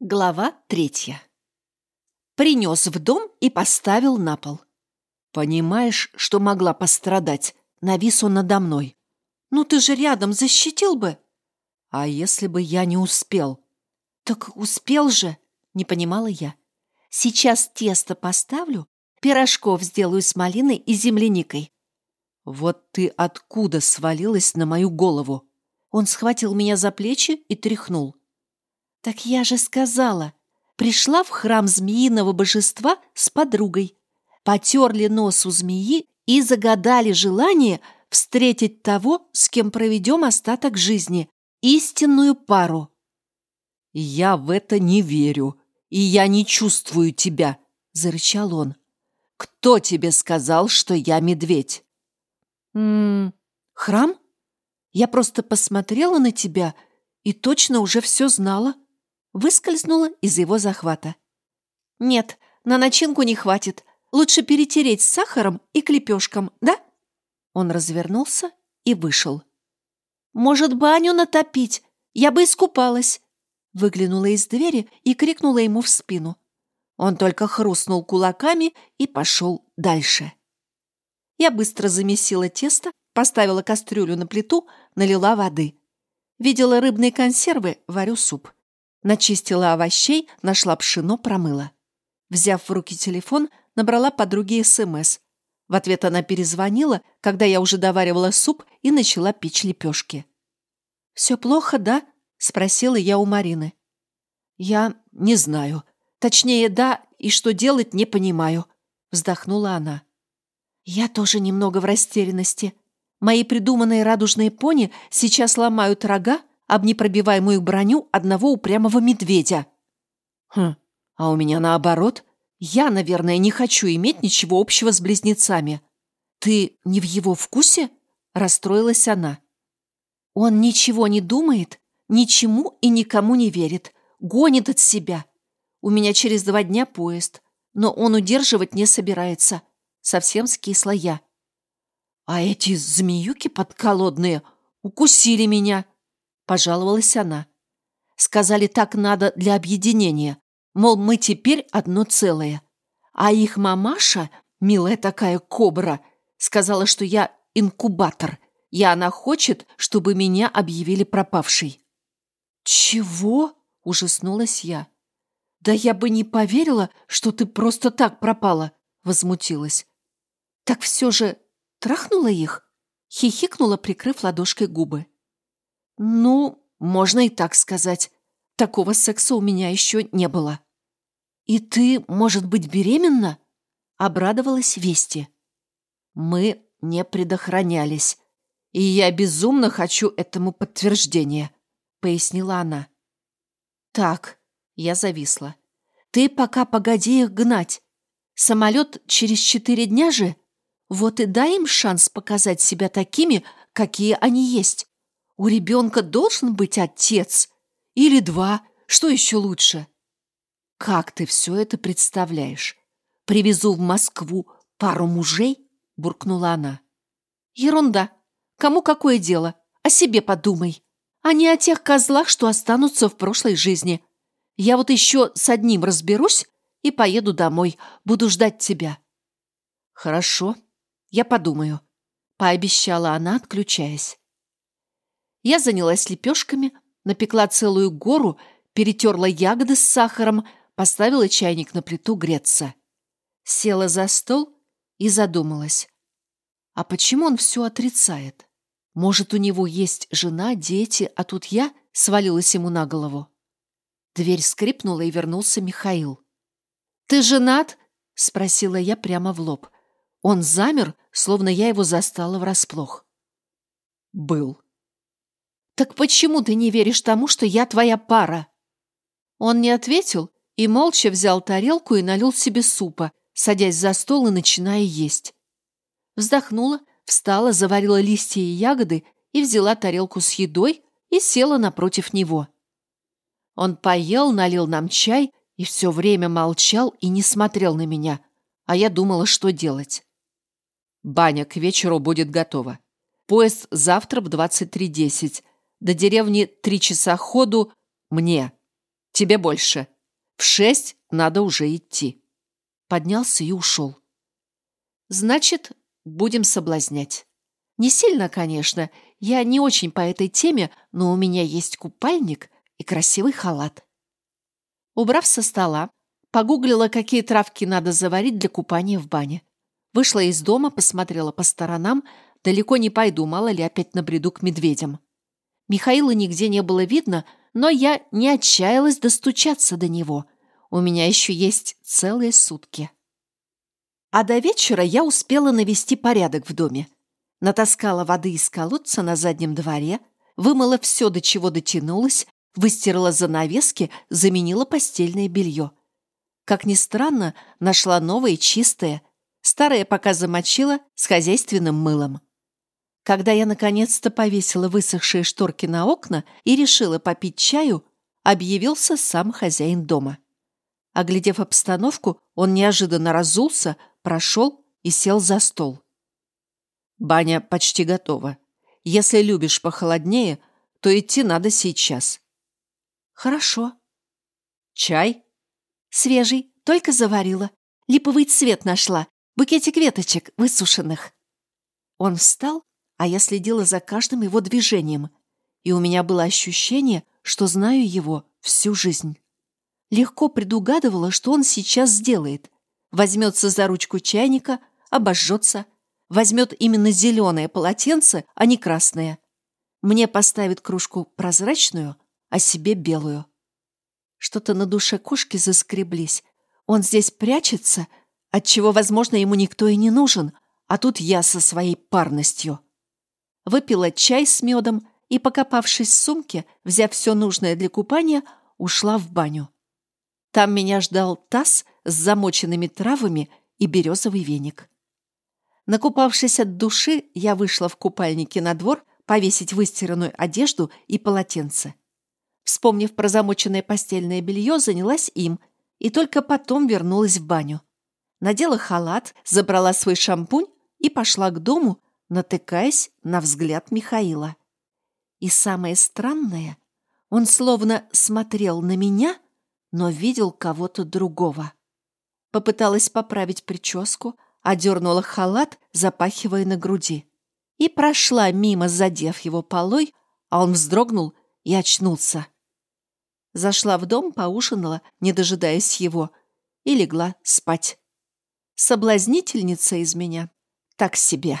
Глава третья. Принес в дом и поставил на пол. Понимаешь, что могла пострадать? Навис он надо мной. Ну ты же рядом защитил бы. А если бы я не успел? Так успел же, не понимала я. Сейчас тесто поставлю, пирожков сделаю с малиной и земляникой. Вот ты откуда свалилась на мою голову? Он схватил меня за плечи и тряхнул. «Так я же сказала. Пришла в храм змеиного божества с подругой. Потерли нос у змеи и загадали желание встретить того, с кем проведем остаток жизни, истинную пару». «Я в это не верю, и я не чувствую тебя», — зарычал он. «Кто тебе сказал, что я медведь?» «М -м, храм? Я просто посмотрела на тебя и точно уже все знала» выскользнула из его захвата. «Нет, на начинку не хватит. Лучше перетереть с сахаром и клепешком, да?» Он развернулся и вышел. «Может, баню натопить? Я бы искупалась!» Выглянула из двери и крикнула ему в спину. Он только хрустнул кулаками и пошел дальше. Я быстро замесила тесто, поставила кастрюлю на плиту, налила воды. Видела рыбные консервы, варю суп. Начистила овощей, нашла пшено, промыла. Взяв в руки телефон, набрала подруге СМС. В ответ она перезвонила, когда я уже доваривала суп и начала печь лепешки. «Все плохо, да?» — спросила я у Марины. «Я не знаю. Точнее, да, и что делать, не понимаю», — вздохнула она. «Я тоже немного в растерянности. Мои придуманные радужные пони сейчас ломают рога, об непробиваемую броню одного упрямого медведя. Хм, а у меня наоборот. Я, наверное, не хочу иметь ничего общего с близнецами. Ты не в его вкусе? Расстроилась она. Он ничего не думает, ничему и никому не верит, гонит от себя. У меня через два дня поезд, но он удерживать не собирается. Совсем скисла я. А эти змеюки подколодные укусили меня, пожаловалась она. Сказали, так надо для объединения, мол, мы теперь одно целое. А их мамаша, милая такая кобра, сказала, что я инкубатор, и она хочет, чтобы меня объявили пропавшей. «Чего?» – ужаснулась я. «Да я бы не поверила, что ты просто так пропала», – возмутилась. «Так все же трахнула их?» – хихикнула, прикрыв ладошкой губы. «Ну, можно и так сказать. Такого секса у меня еще не было». «И ты, может быть, беременна?» — обрадовалась Вести. «Мы не предохранялись, и я безумно хочу этому подтверждения», — пояснила она. «Так», — я зависла. «Ты пока погоди их гнать. Самолет через четыре дня же? Вот и дай им шанс показать себя такими, какие они есть. У ребенка должен быть отец. Или два. Что еще лучше? Как ты все это представляешь? Привезу в Москву пару мужей? Буркнула она. Ерунда. Кому какое дело? О себе подумай. А не о тех козлах, что останутся в прошлой жизни. Я вот еще с одним разберусь и поеду домой. Буду ждать тебя. Хорошо. Я подумаю. Пообещала она, отключаясь. Я занялась лепешками, напекла целую гору, перетерла ягоды с сахаром, поставила чайник на плиту греться. Села за стол и задумалась. А почему он все отрицает? Может, у него есть жена, дети, а тут я свалилась ему на голову? Дверь скрипнула, и вернулся Михаил. «Ты женат?» — спросила я прямо в лоб. Он замер, словно я его застала врасплох. «Был», «Так почему ты не веришь тому, что я твоя пара?» Он не ответил и молча взял тарелку и налил себе супа, садясь за стол и начиная есть. Вздохнула, встала, заварила листья и ягоды и взяла тарелку с едой и села напротив него. Он поел, налил нам чай и все время молчал и не смотрел на меня, а я думала, что делать. «Баня к вечеру будет готова. Поезд завтра в 23.10. До деревни три часа ходу мне. Тебе больше. В шесть надо уже идти. Поднялся и ушел. Значит, будем соблазнять. Не сильно, конечно. Я не очень по этой теме, но у меня есть купальник и красивый халат. Убрав со стола, погуглила, какие травки надо заварить для купания в бане. Вышла из дома, посмотрела по сторонам. Далеко не пойду, мало ли опять набреду к медведям. Михаила нигде не было видно, но я не отчаялась достучаться до него. У меня еще есть целые сутки. А до вечера я успела навести порядок в доме. Натаскала воды из колодца на заднем дворе, вымыла все, до чего дотянулась, выстирала занавески, заменила постельное белье. Как ни странно, нашла новое чистое, старое пока замочила с хозяйственным мылом. Когда я наконец-то повесила высохшие шторки на окна и решила попить чаю, объявился сам хозяин дома. Оглядев обстановку, он неожиданно разулся, прошел и сел за стол. «Баня почти готова. Если любишь похолоднее, то идти надо сейчас». «Хорошо». «Чай?» «Свежий, только заварила. Липовый цвет нашла. Букетик веточек высушенных». Он встал, а я следила за каждым его движением, и у меня было ощущение, что знаю его всю жизнь. Легко предугадывала, что он сейчас сделает. Возьмется за ручку чайника, обожжется, возьмет именно зеленое полотенце, а не красное. Мне поставит кружку прозрачную, а себе белую. Что-то на душе кошки заскреблись. Он здесь прячется, отчего, возможно, ему никто и не нужен, а тут я со своей парностью выпила чай с медом и, покопавшись в сумке, взяв все нужное для купания, ушла в баню. Там меня ждал таз с замоченными травами и березовый веник. Накупавшись от души, я вышла в купальнике на двор повесить выстиранную одежду и полотенце. Вспомнив про замоченное постельное белье, занялась им и только потом вернулась в баню. Надела халат, забрала свой шампунь и пошла к дому, натыкаясь на взгляд Михаила. И самое странное, он словно смотрел на меня, но видел кого-то другого. Попыталась поправить прическу, одернула халат, запахивая на груди. И прошла мимо, задев его полой, а он вздрогнул и очнулся. Зашла в дом, поужинала, не дожидаясь его, и легла спать. Соблазнительница из меня так себе.